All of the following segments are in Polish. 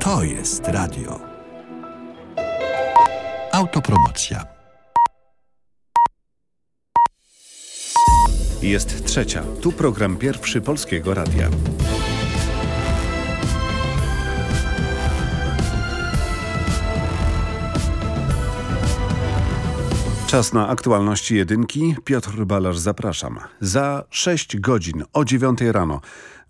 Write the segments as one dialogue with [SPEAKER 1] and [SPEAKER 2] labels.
[SPEAKER 1] To jest radio. Autopromocja.
[SPEAKER 2] Jest trzecia. Tu program pierwszy Polskiego Radia. Czas na aktualności jedynki. Piotr Balasz, zapraszam. Za 6 godzin o 9 rano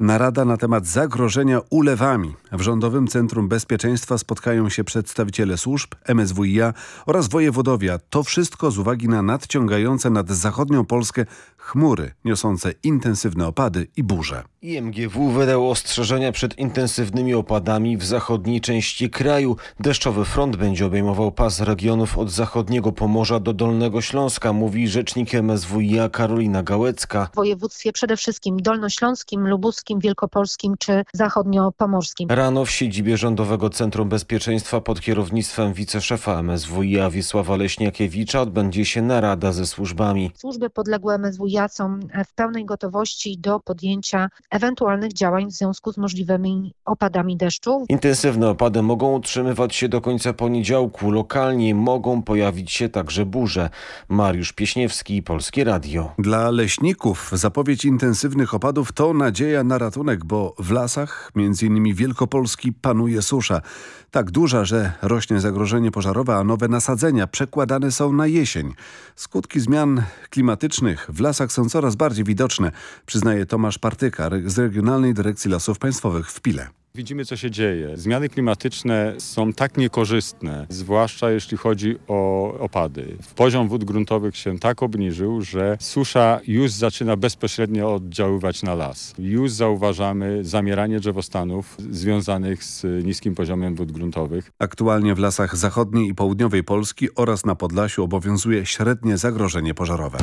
[SPEAKER 2] narada na temat zagrożenia ulewami. W Rządowym Centrum Bezpieczeństwa spotkają się przedstawiciele służb, MSWiA oraz wojewodowia. To wszystko z uwagi na nadciągające nad zachodnią Polskę chmury niosące intensywne opady i burze.
[SPEAKER 3] IMGW wydał ostrzeżenia przed intensywnymi opadami w zachodniej części kraju. Deszczowy front będzie obejmował pas regionów od zachodniego Pomorza do Dolnego Śląska, mówi rzecznik MSWiA Karolina Gałecka.
[SPEAKER 4] W województwie przede wszystkim dolnośląskim, lubuskim, wielkopolskim czy zachodniopomorskim.
[SPEAKER 3] Rano w siedzibie Rządowego Centrum Bezpieczeństwa pod kierownictwem wiceszefa MSWiA Wiesława Leśniakiewicza odbędzie się narada ze służbami.
[SPEAKER 4] Służby podległe MSWiA są w pełnej gotowości do podjęcia ewentualnych działań w związku z możliwymi opadami deszczu.
[SPEAKER 3] Intensywne opady mogą utrzymywać się do końca poniedziałku. Lokalnie mogą pojawić się także burze. Mariusz Pieśniewski, Polskie Radio.
[SPEAKER 2] Dla leśników zapowiedź intensywnych opadów to nadzieja na ratunek, bo w lasach, innymi Wielkopolski, panuje susza. Tak duża, że rośnie zagrożenie pożarowe, a nowe nasadzenia przekładane są na jesień. Skutki zmian klimatycznych w lasach są coraz bardziej widoczne, przyznaje Tomasz Partyka z Regionalnej Dyrekcji Lasów Państwowych w Pile.
[SPEAKER 5] Widzimy, co się dzieje. Zmiany klimatyczne są tak niekorzystne, zwłaszcza jeśli chodzi o opady. Poziom wód gruntowych się tak obniżył, że susza już zaczyna bezpośrednio oddziaływać na las. Już zauważamy zamieranie drzewostanów związanych z niskim poziomem wód gruntowych.
[SPEAKER 2] Aktualnie w lasach zachodniej i południowej Polski oraz na Podlasiu obowiązuje średnie zagrożenie pożarowe.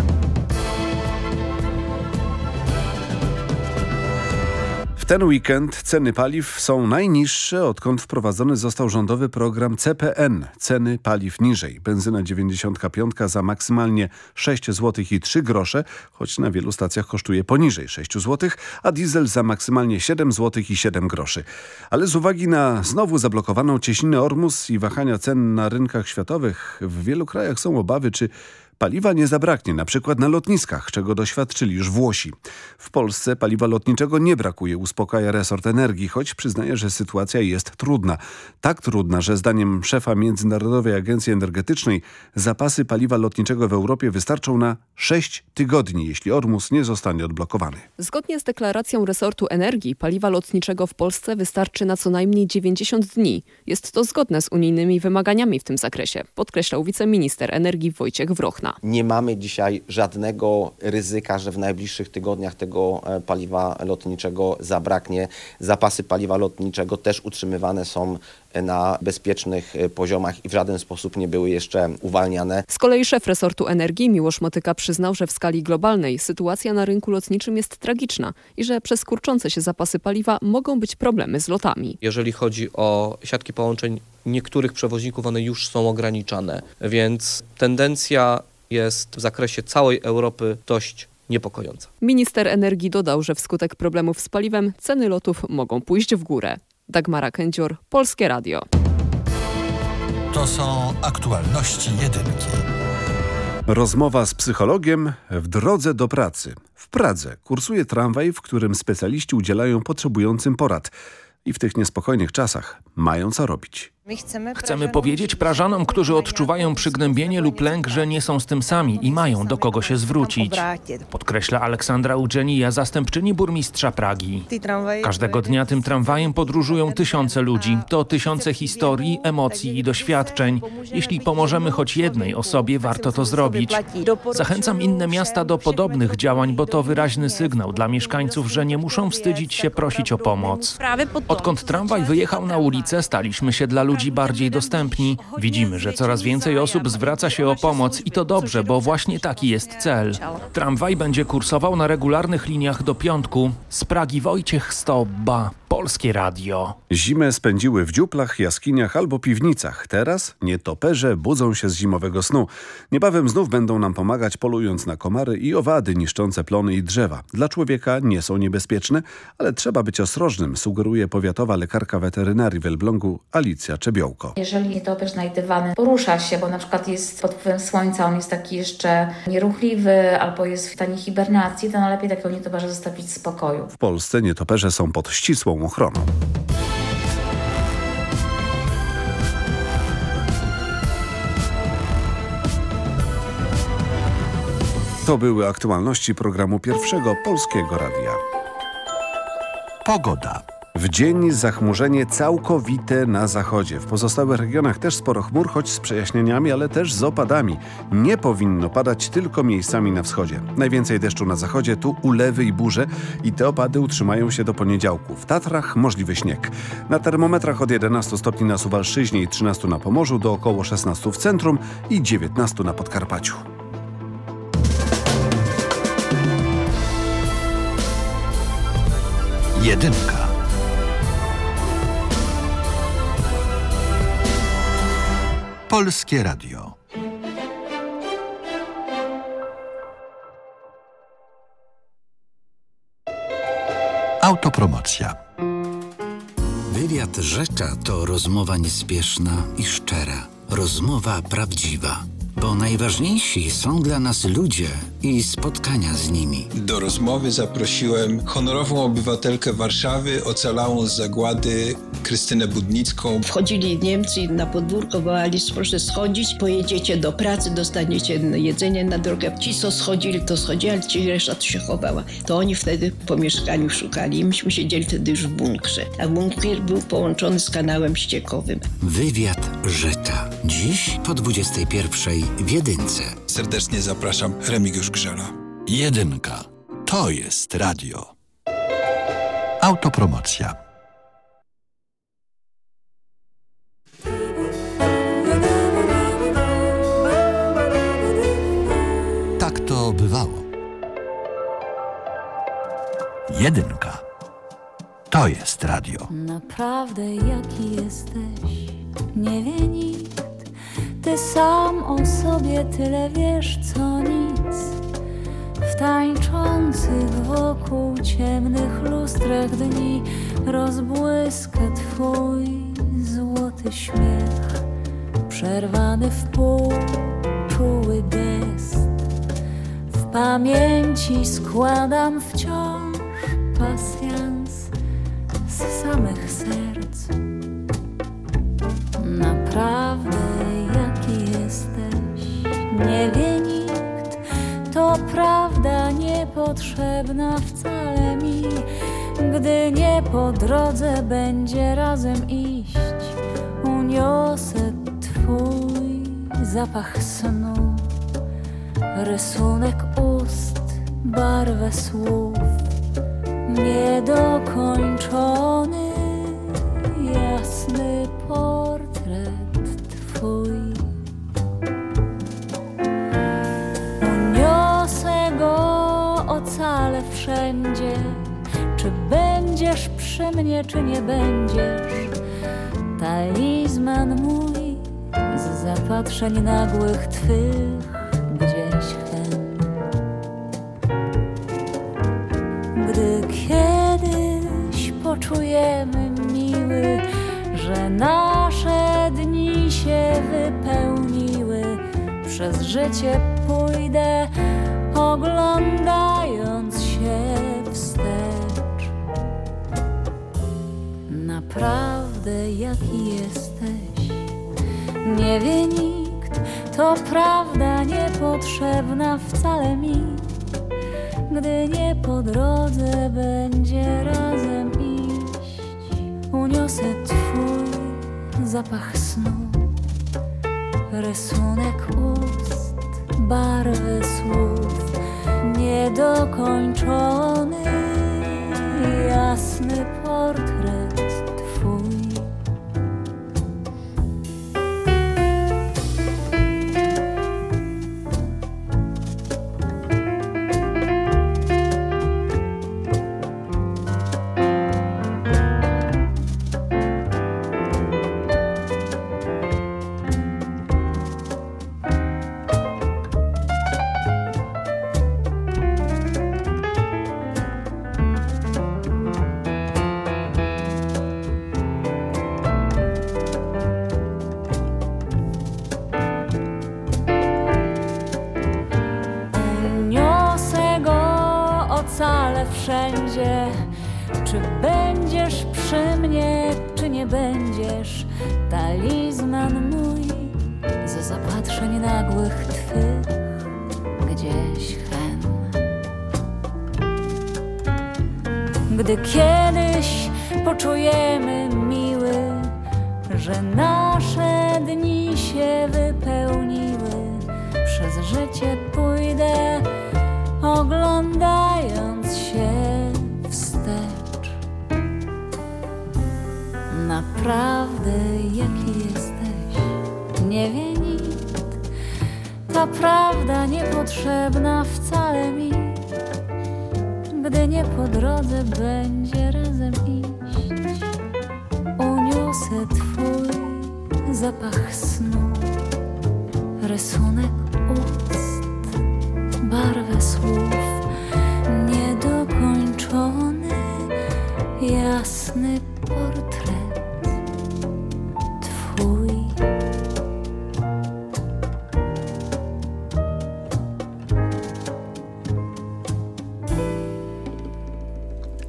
[SPEAKER 2] Ten weekend ceny paliw są najniższe, odkąd wprowadzony został rządowy program CPN. Ceny paliw niżej. Benzyna 95 za maksymalnie 6 zł i 3 grosze, choć na wielu stacjach kosztuje poniżej 6 zł, a diesel za maksymalnie 7 zł i 7 groszy. Ale z uwagi na znowu zablokowaną cieśninę Ormus i wahania cen na rynkach światowych, w wielu krajach są obawy, czy Paliwa nie zabraknie, na przykład na lotniskach, czego doświadczyli już Włosi. W Polsce paliwa lotniczego nie brakuje, uspokaja resort energii, choć przyznaje, że sytuacja jest trudna. Tak trudna, że zdaniem szefa Międzynarodowej Agencji Energetycznej zapasy paliwa lotniczego w Europie wystarczą na 6 tygodni, jeśli Ormus nie zostanie odblokowany.
[SPEAKER 6] Zgodnie z deklaracją resortu energii, paliwa lotniczego w Polsce wystarczy na co najmniej 90 dni. Jest to zgodne z unijnymi wymaganiami w tym zakresie, podkreślał wiceminister energii Wojciech Wrochna.
[SPEAKER 7] Nie mamy dzisiaj żadnego ryzyka, że w najbliższych tygodniach tego e, paliwa lotniczego zabraknie. Zapasy paliwa lotniczego też utrzymywane są na bezpiecznych e, poziomach i w żaden sposób nie były jeszcze uwalniane.
[SPEAKER 6] Z kolei szef resortu energii Miłosz Motyka przyznał, że w skali globalnej sytuacja na rynku lotniczym jest tragiczna i że przez kurczące się zapasy paliwa mogą być problemy z lotami.
[SPEAKER 8] Jeżeli chodzi o siatki połączeń niektórych przewoźników, one już są ograniczane, więc tendencja jest w zakresie całej Europy dość niepokojąca.
[SPEAKER 6] Minister energii dodał, że wskutek problemów z paliwem ceny lotów mogą pójść w górę. Dagmara Kędzior, Polskie Radio.
[SPEAKER 1] To są aktualności jedynki.
[SPEAKER 2] Rozmowa z psychologiem w drodze do pracy. W Pradze kursuje tramwaj, w którym specjaliści udzielają potrzebującym porad. I w tych niespokojnych czasach mają co robić.
[SPEAKER 9] Chcemy powiedzieć Prażanom, którzy odczuwają przygnębienie lub lęk, że nie są z tym sami i mają do kogo się zwrócić. Podkreśla Aleksandra Ugenija, zastępczyni burmistrza Pragi. Każdego dnia tym tramwajem podróżują tysiące ludzi. To tysiące historii, emocji i doświadczeń. Jeśli pomożemy choć jednej osobie, warto to zrobić. Zachęcam inne miasta do podobnych działań, bo to wyraźny sygnał dla mieszkańców, że nie muszą wstydzić się prosić o pomoc. Odkąd tramwaj wyjechał na ulicę, staliśmy się dla ludzi ludzi bardziej dostępni. Widzimy, że coraz więcej osób zwraca się o pomoc i to dobrze, bo właśnie taki jest cel. Tramwaj będzie kursował na regularnych liniach do piątku. Z Pragi Wojciech Stobba, Polskie Radio.
[SPEAKER 2] Zimę spędziły w dziuplach, jaskiniach albo piwnicach. Teraz nietoperze budzą się z zimowego snu. Niebawem znów będą nam pomagać polując na komary i owady niszczące plony i drzewa. Dla człowieka nie są niebezpieczne, ale trzeba być ostrożnym, sugeruje powiatowa lekarka weterynarii w Elblągu Alicja Czebiołko.
[SPEAKER 10] Jeżeli nietoperz znajdywany porusza się, bo na przykład jest pod wpływem słońca, on jest taki jeszcze nieruchliwy albo jest w stanie hibernacji, to najlepiej takiego nietoperza zostawić w spokoju.
[SPEAKER 2] W Polsce nietoperze są pod ścisłą ochroną. To były aktualności programu Pierwszego Polskiego Radia.
[SPEAKER 1] Pogoda.
[SPEAKER 2] W dzień zachmurzenie całkowite na zachodzie. W pozostałych regionach też sporo chmur, choć z przejaśnieniami, ale też z opadami. Nie powinno padać tylko miejscami na wschodzie. Najwięcej deszczu na zachodzie, tu ulewy i burze i te opady utrzymają się do poniedziałku. W Tatrach możliwy śnieg. Na termometrach od 11 stopni na Suwalszyźnie i 13 na Pomorzu do około 16 w centrum i 19 na Podkarpaciu.
[SPEAKER 1] Jedynka. Polskie Radio. Autopromocja.
[SPEAKER 11] Wywiad Rzecza to rozmowa niespieszna i szczera. Rozmowa prawdziwa. Bo najważniejsi są dla nas ludzie i spotkania z nimi.
[SPEAKER 12] Do rozmowy zaprosiłem honorową obywatelkę Warszawy, ocalałą z zagłady Krystynę Budnicką.
[SPEAKER 13] Wchodzili Niemcy na podwórko, wołali, proszę schodzić, pojedziecie do pracy, dostaniecie jedzenie na drogę. Ci, co schodzili, to schodzili, ale ci reszta to się chowała. To oni wtedy po mieszkaniu szukali. Myśmy siedzieli wtedy już w bunkrze, a bunkier był połączony z kanałem ściekowym.
[SPEAKER 11] Wywiad Żyta. Dziś po 21 w Jedynce.
[SPEAKER 12] Serdecznie zapraszam, Remigiusz Grzela.
[SPEAKER 1] Jedynka. To jest radio. Autopromocja. Tak to bywało. Jedynka. To jest radio.
[SPEAKER 14] Naprawdę jaki jesteś, nie wie nikt. Ty sam o sobie tyle wiesz, co nic. W tańczących wokół ciemnych lustrach dni rozbłyska twój złoty śmiech, przerwany w pół czuły gest. W pamięci składam wciąż pasjans niepotrzebna wcale mi, gdy nie po drodze będzie razem iść. Uniosę twój zapach snu, rysunek ust, barwę słów, niedokończony, przy mnie, czy nie będziesz. Talizman mój z zapatrzeń nagłych twych gdzieś hen. Gdy kiedyś poczujemy miły, że nasze dni się wypełniły, przez życie pójdę, oglądając jaki jesteś, nie wie nikt, to prawda niepotrzebna wcale mi. Gdy nie po drodze będzie razem iść, uniosę twój zapach snu, rysunek ust, barwy słów, niedokończony,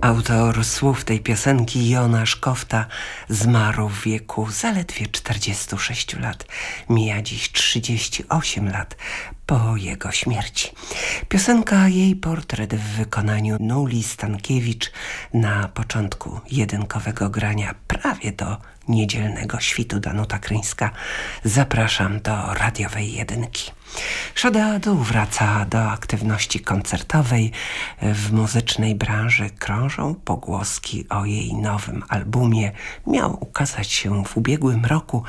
[SPEAKER 15] Autor słów tej piosenki Jonasz Kofta zmarł w wieku zaledwie 46 lat. Mija dziś 38 lat po jego śmierci. Piosenka jej portret w wykonaniu Nuli Stankiewicz na początku jedynkowego grania prawie do niedzielnego świtu Danuta Kryńska. Zapraszam do radiowej jedynki. Szadadu wraca do aktywności koncertowej. W muzycznej branży krążą pogłoski o jej nowym albumie. Miał ukazać się w ubiegłym roku.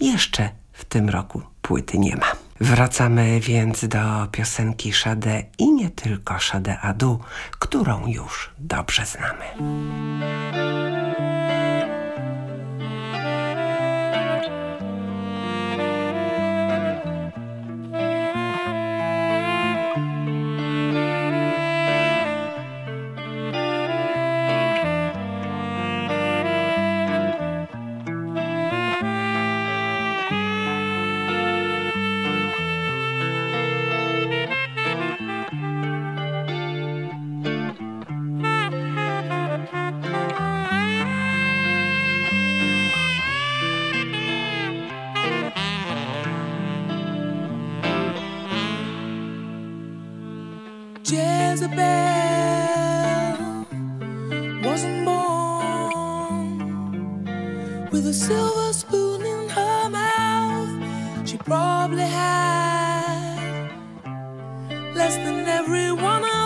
[SPEAKER 15] Jeszcze w tym roku płyty nie ma. Wracamy więc do piosenki Shade i nie tylko Shade Adu, którą już dobrze znamy.
[SPEAKER 16] marijuana.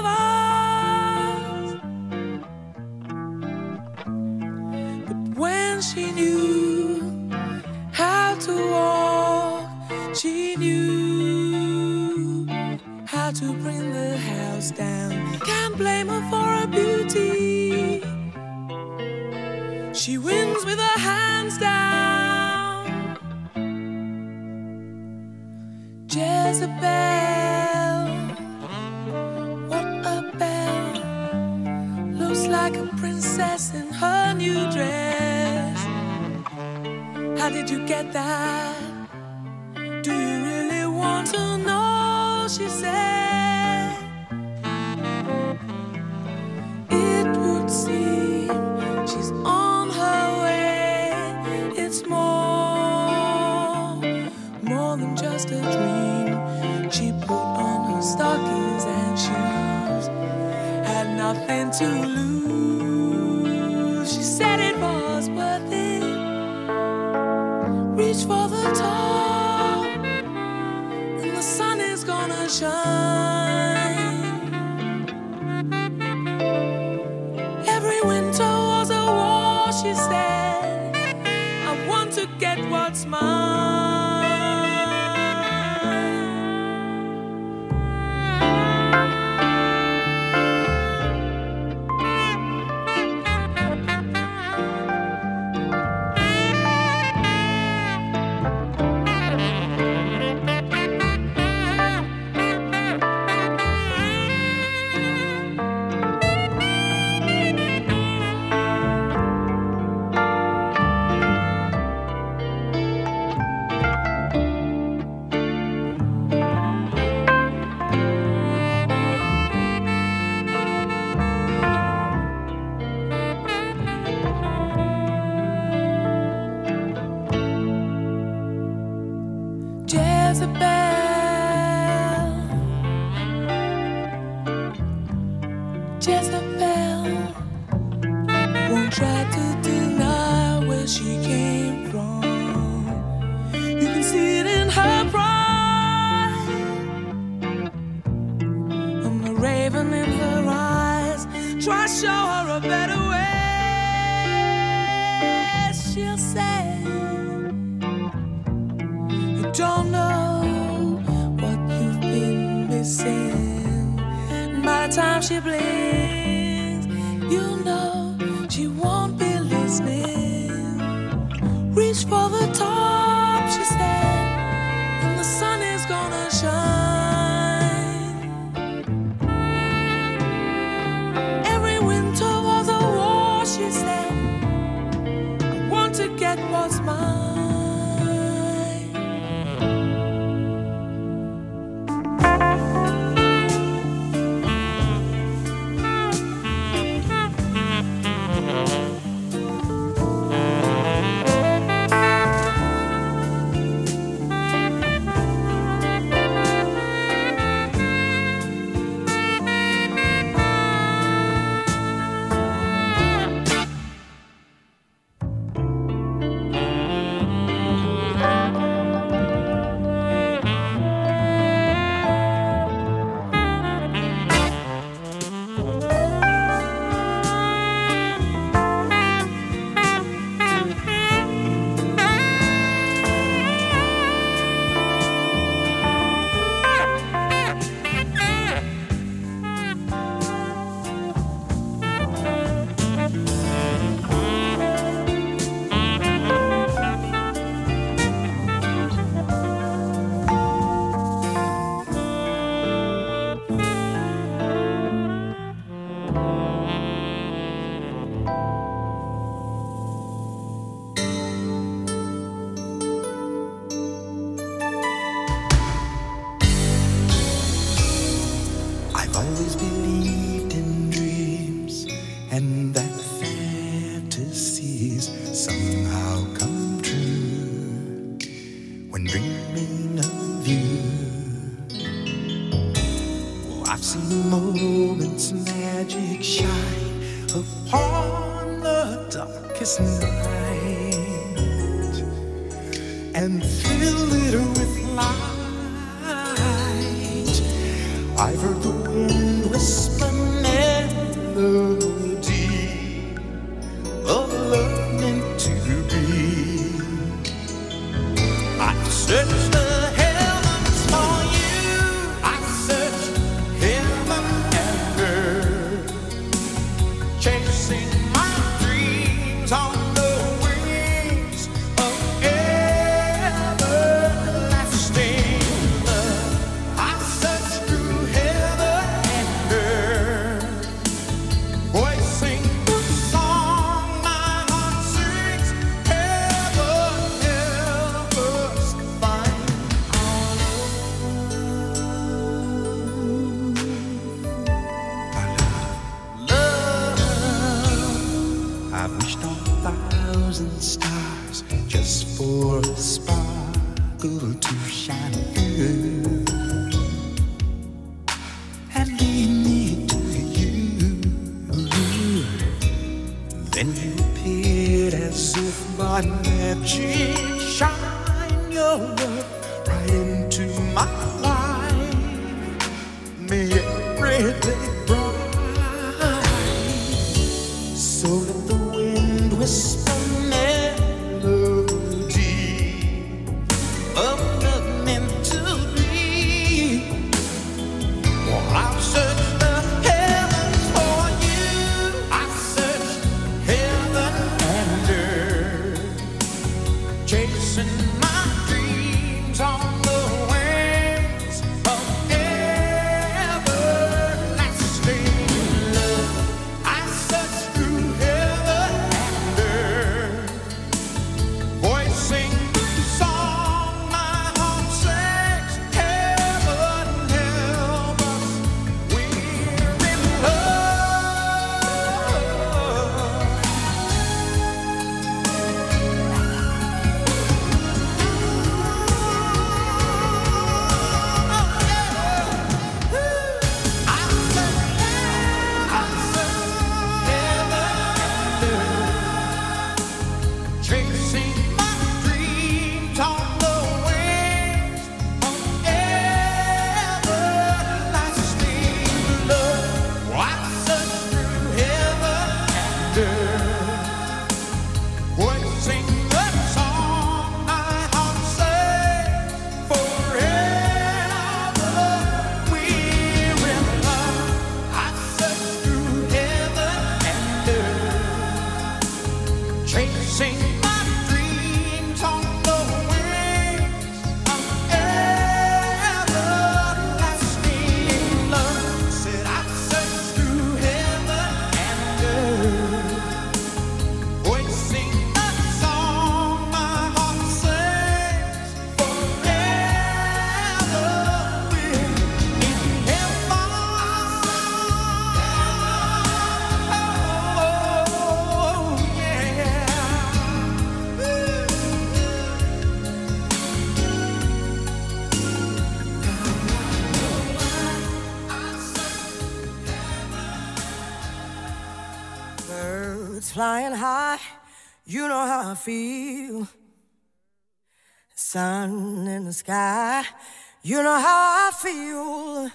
[SPEAKER 16] You know
[SPEAKER 17] how I feel.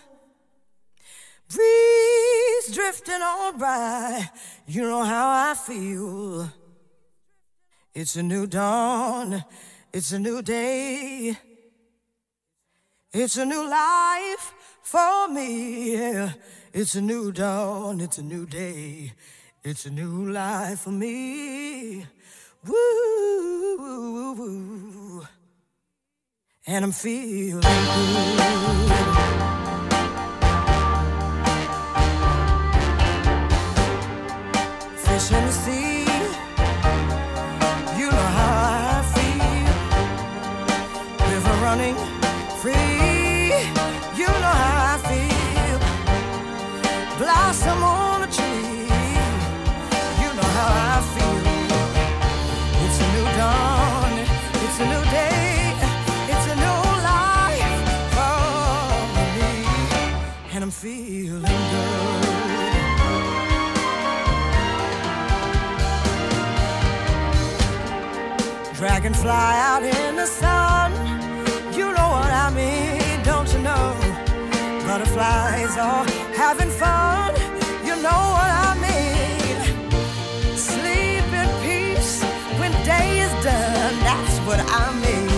[SPEAKER 17] Breeze drifting on by, you know how I feel. It's a new dawn, it's a new day. It's a new life for me. It's a new dawn, it's a new day. It's a new life for me. Woo, woo, woo. And I'm feeling good. Fish in the sea, you know how I feel. River running I'm feeling good. Dragonfly out in the sun. You know what I mean, don't you know? Butterflies are having fun. You know what I mean. Sleep in peace when day is done. That's what I mean.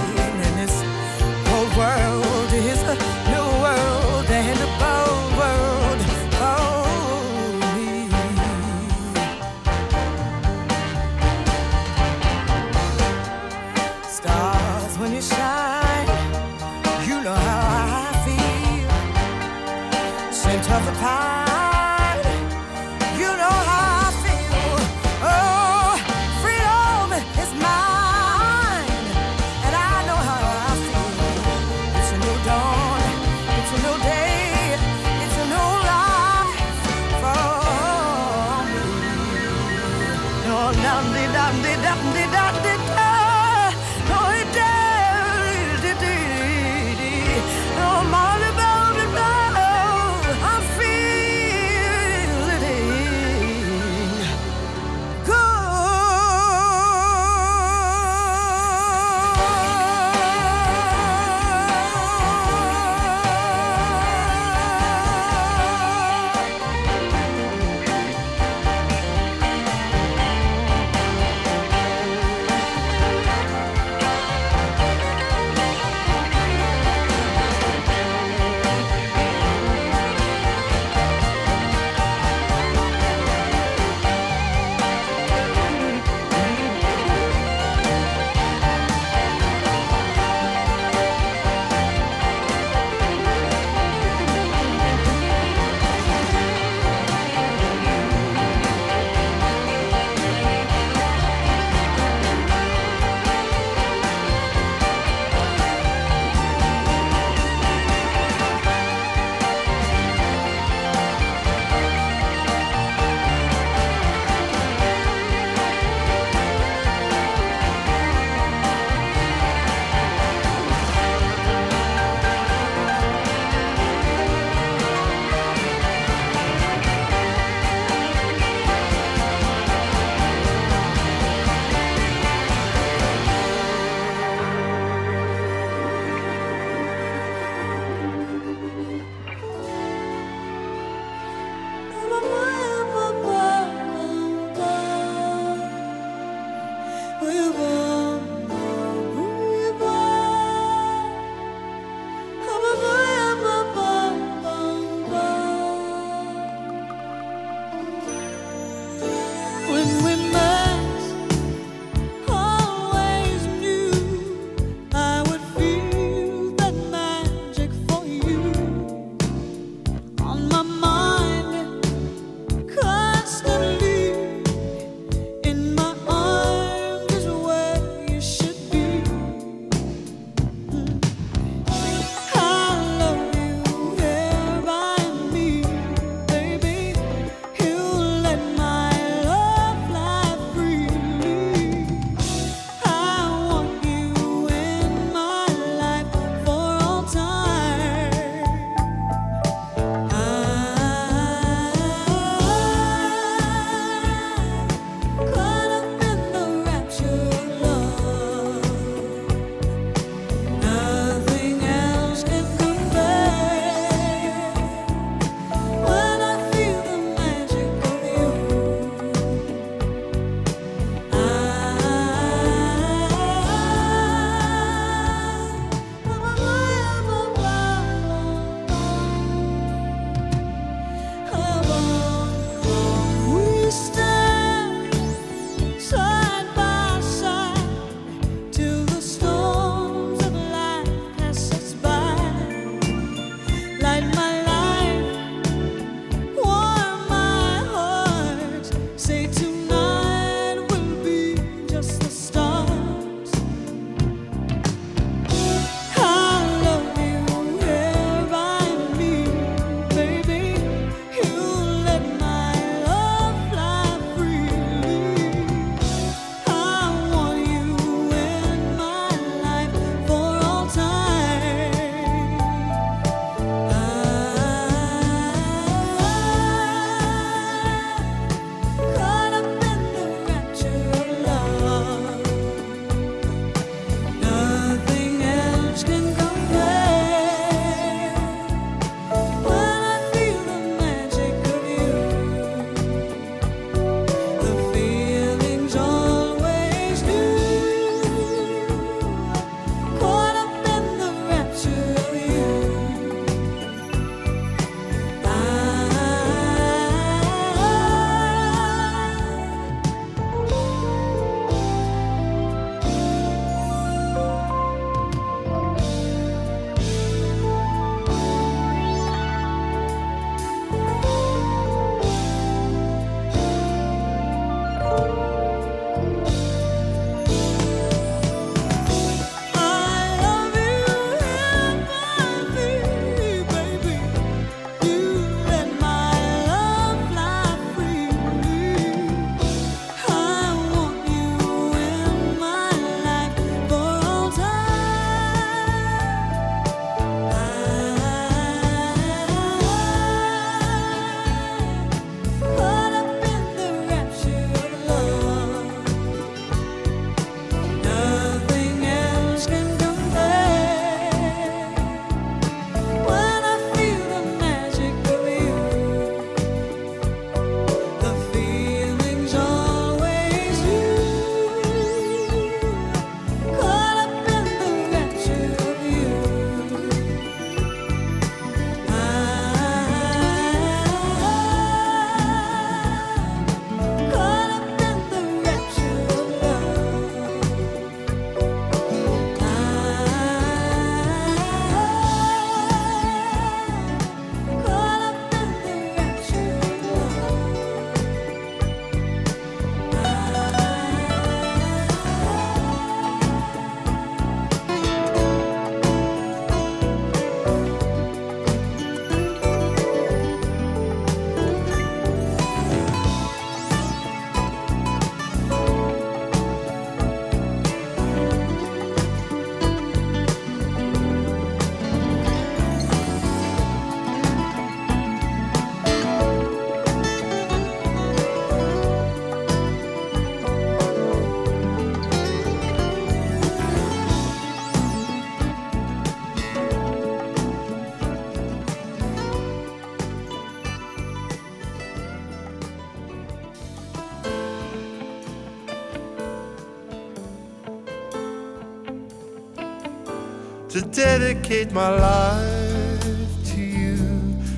[SPEAKER 18] Dedicate my life to you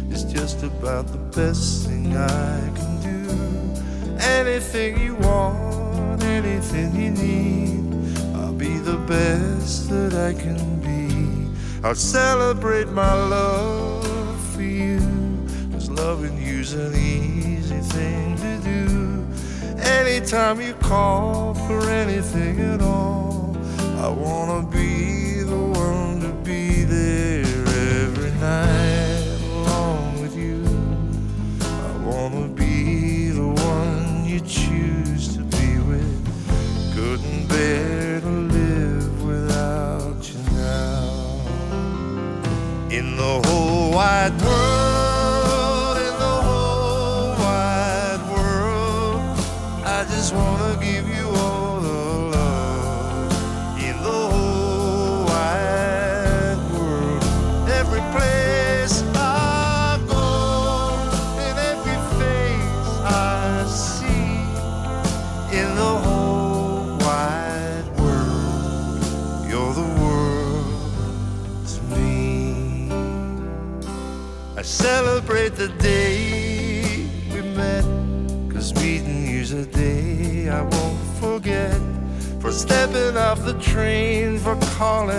[SPEAKER 18] is just about the best thing I can do. Anything you want, anything you need, I'll be the best that I can be. I'll celebrate my love for you, cause loving you's an easy thing to do. Anytime you call for anything at all, I wanna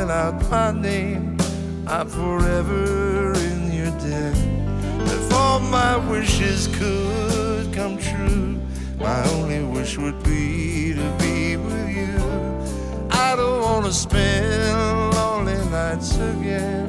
[SPEAKER 18] calling out my name, I'm forever in your debt. If all my wishes could come true, my only wish would be to be with you. I don't wanna spend lonely nights again.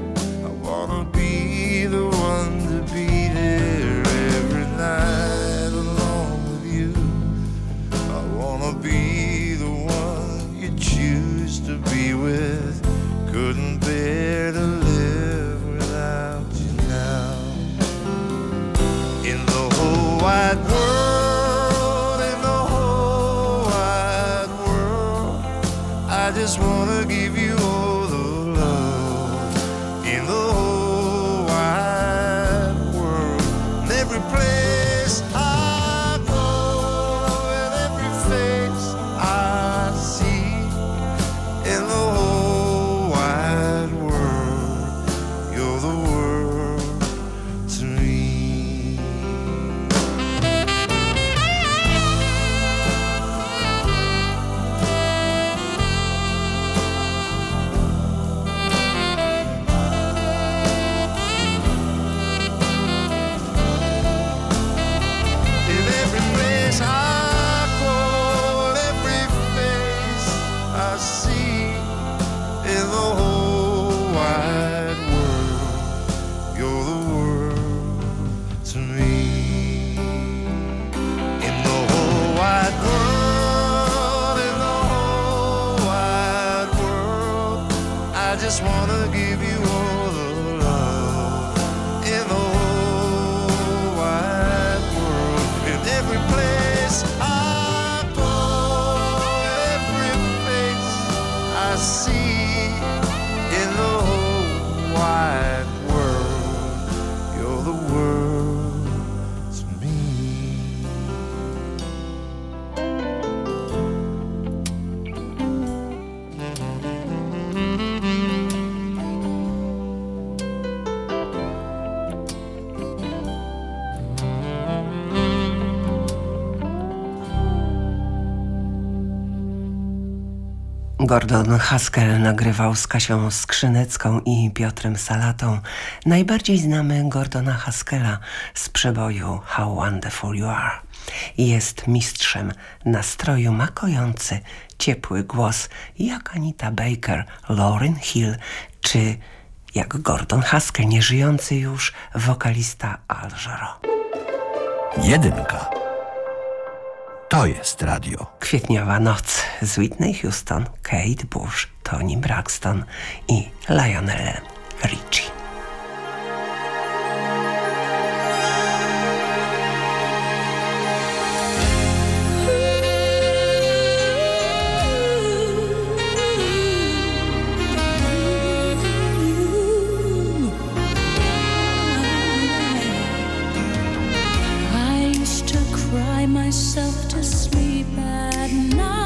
[SPEAKER 18] Just wanna give
[SPEAKER 19] Gordon Haskell nagrywał z Kasią Skrzynecką i Piotrem Salatą. Najbardziej znamy Gordona Haskella z przeboju How Wonderful You Are. Jest mistrzem nastroju makojący, ciepły głos jak Anita Baker, Lauryn Hill czy jak Gordon Haskell, nieżyjący już wokalista Al.
[SPEAKER 1] Jedynka. To jest radio.
[SPEAKER 19] Kwietniowa noc z Whitney Houston, Kate Bush, Tony Braxton i Lionel Richie.
[SPEAKER 14] Myself to sleep at night,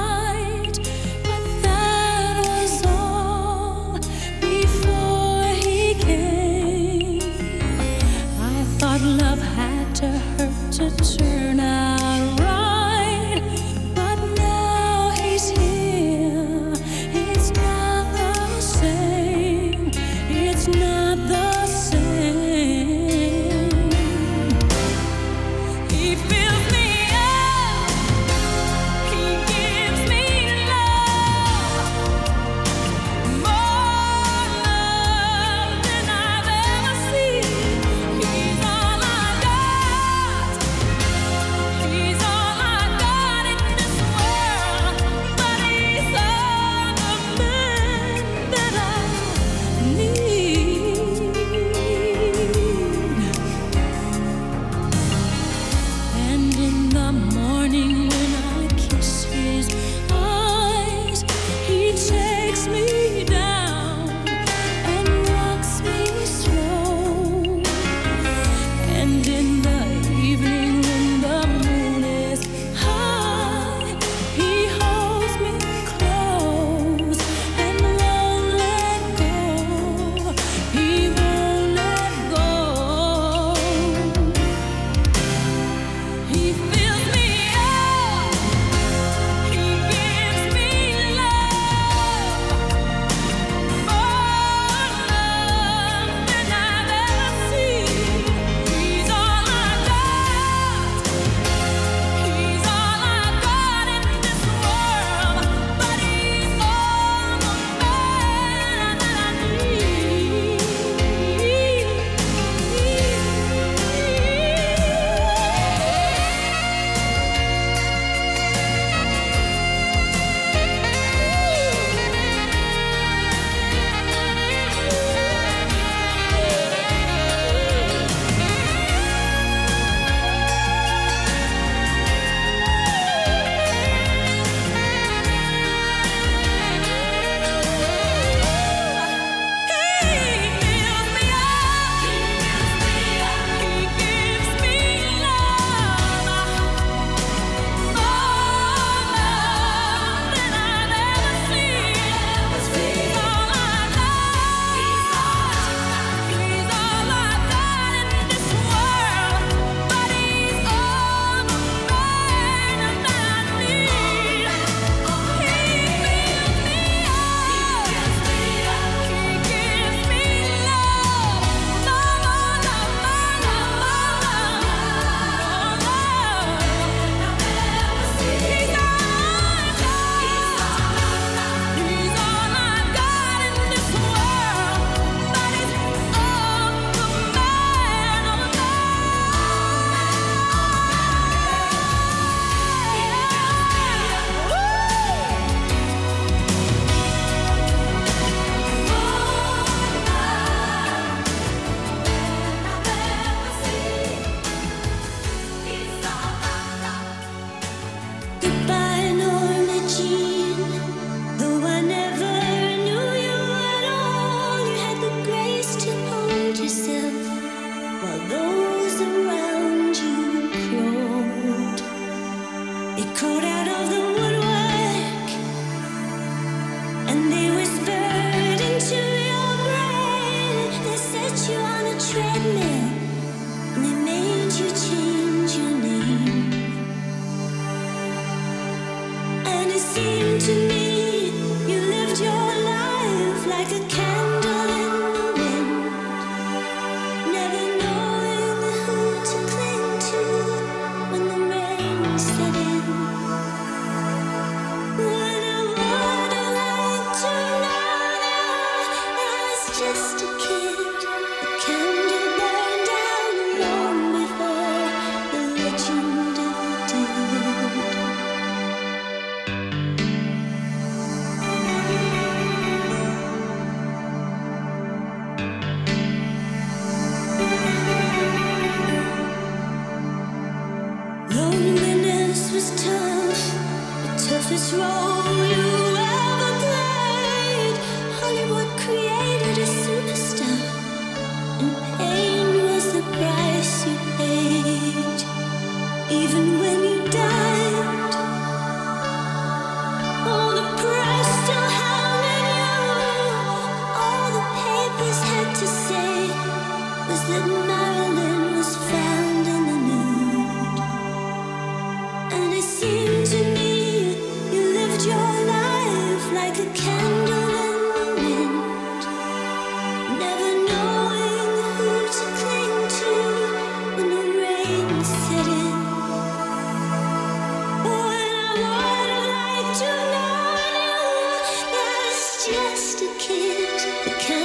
[SPEAKER 20] just a kid,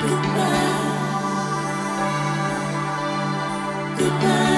[SPEAKER 20] Goodbye. Goodbye,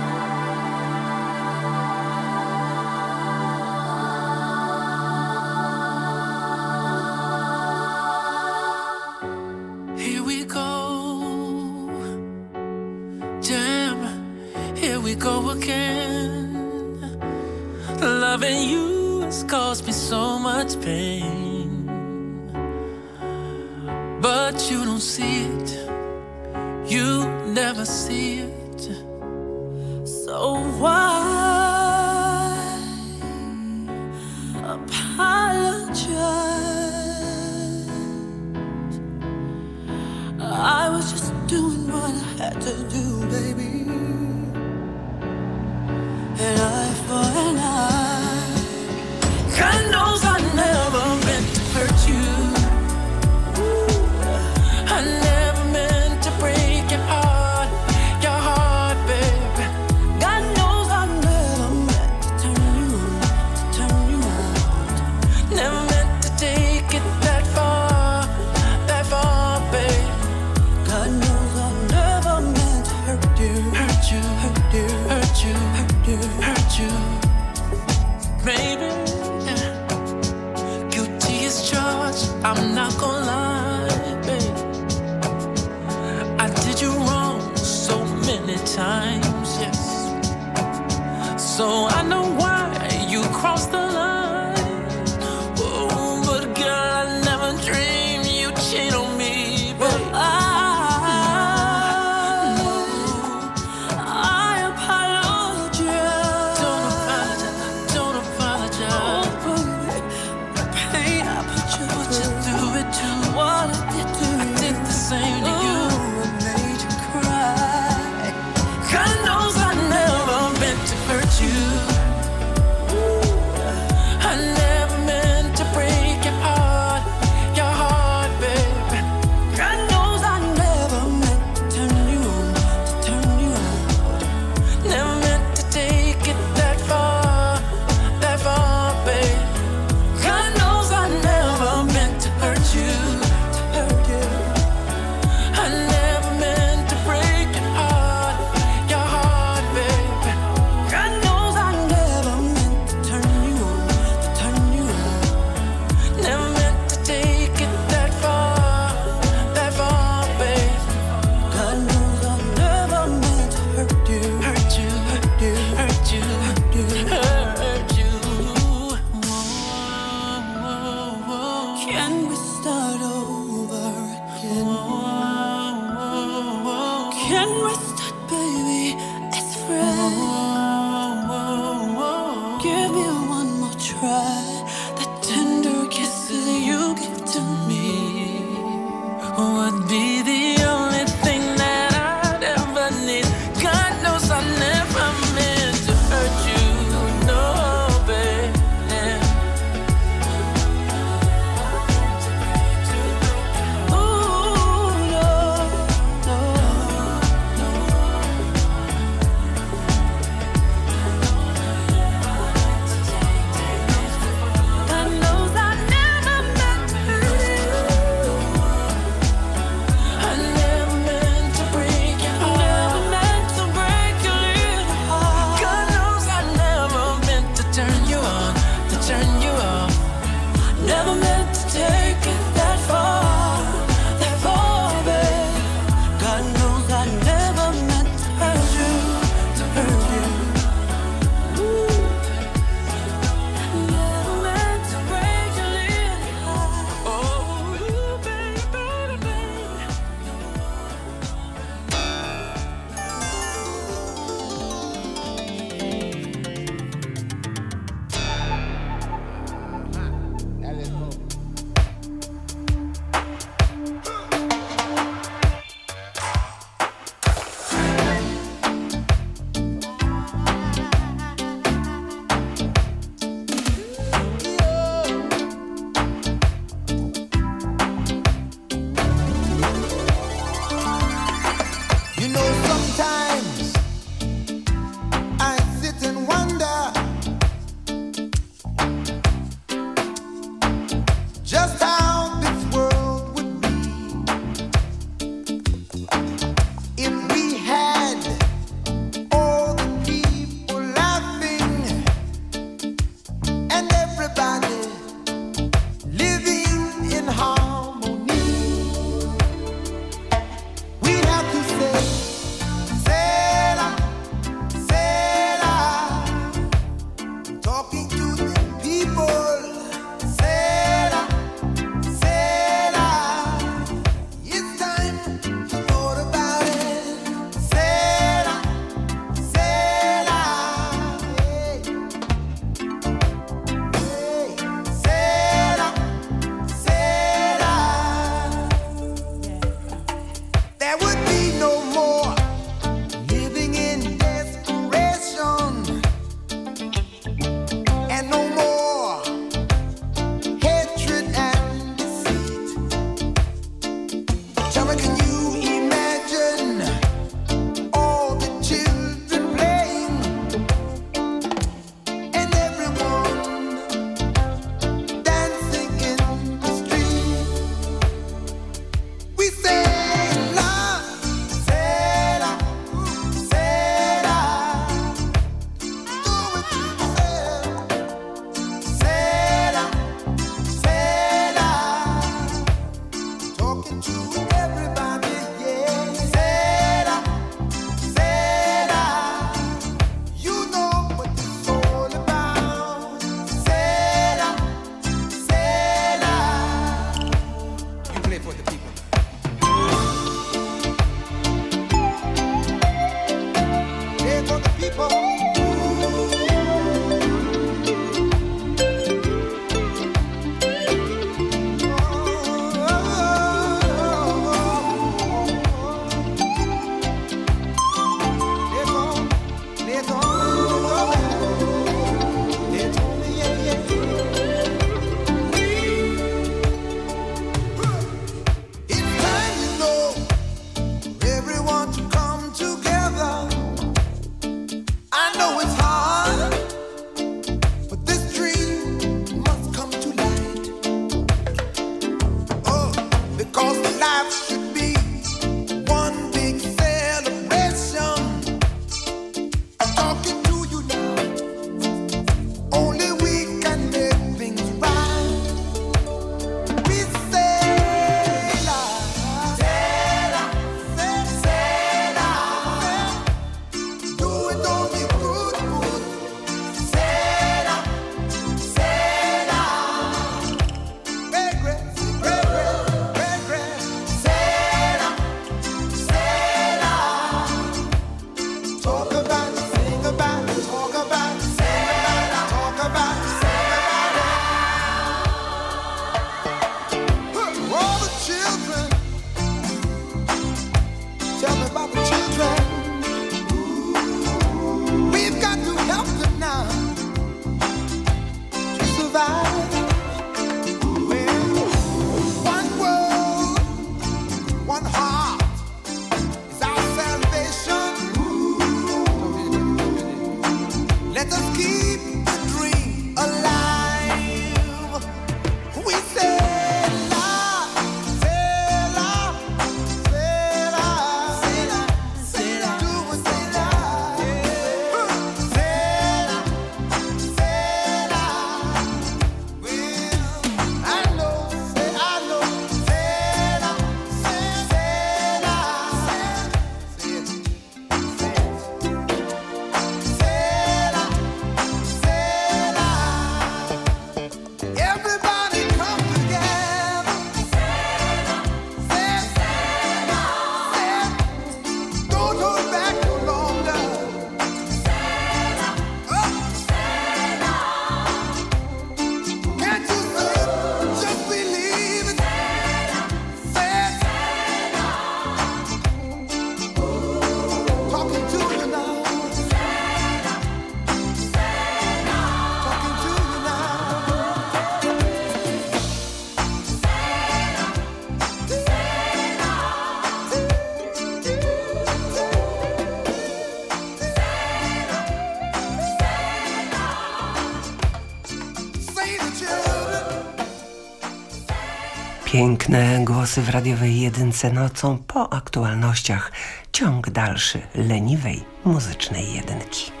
[SPEAKER 19] Głosy w radiowej jedynce nocą po aktualnościach. Ciąg dalszy leniwej muzycznej jedynki.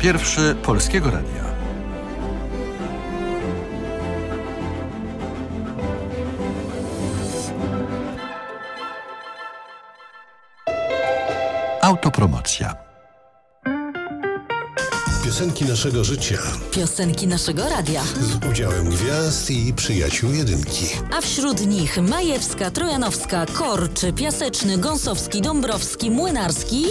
[SPEAKER 1] Pierwszy Polskiego Radia. Autopromocja.
[SPEAKER 21] Piosenki naszego życia
[SPEAKER 22] Piosenki naszego radia.
[SPEAKER 21] z udziałem gwiazd i przyjaciół jedynki.
[SPEAKER 22] A wśród nich Majewska, Trojanowska, Korczy, Piaseczny, Gąsowski, Dąbrowski, Młynarski.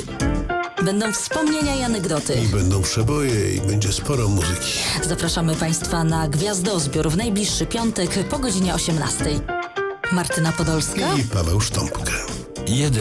[SPEAKER 22] Będą wspomnienia i anegdoty.
[SPEAKER 21] I będą przeboje i będzie sporo muzyki.
[SPEAKER 22] Zapraszamy Państwa na Gwiazdozbiór w najbliższy piątek po godzinie 18. Martyna Podolska
[SPEAKER 21] I Paweł Sztąpka.
[SPEAKER 1] Jeden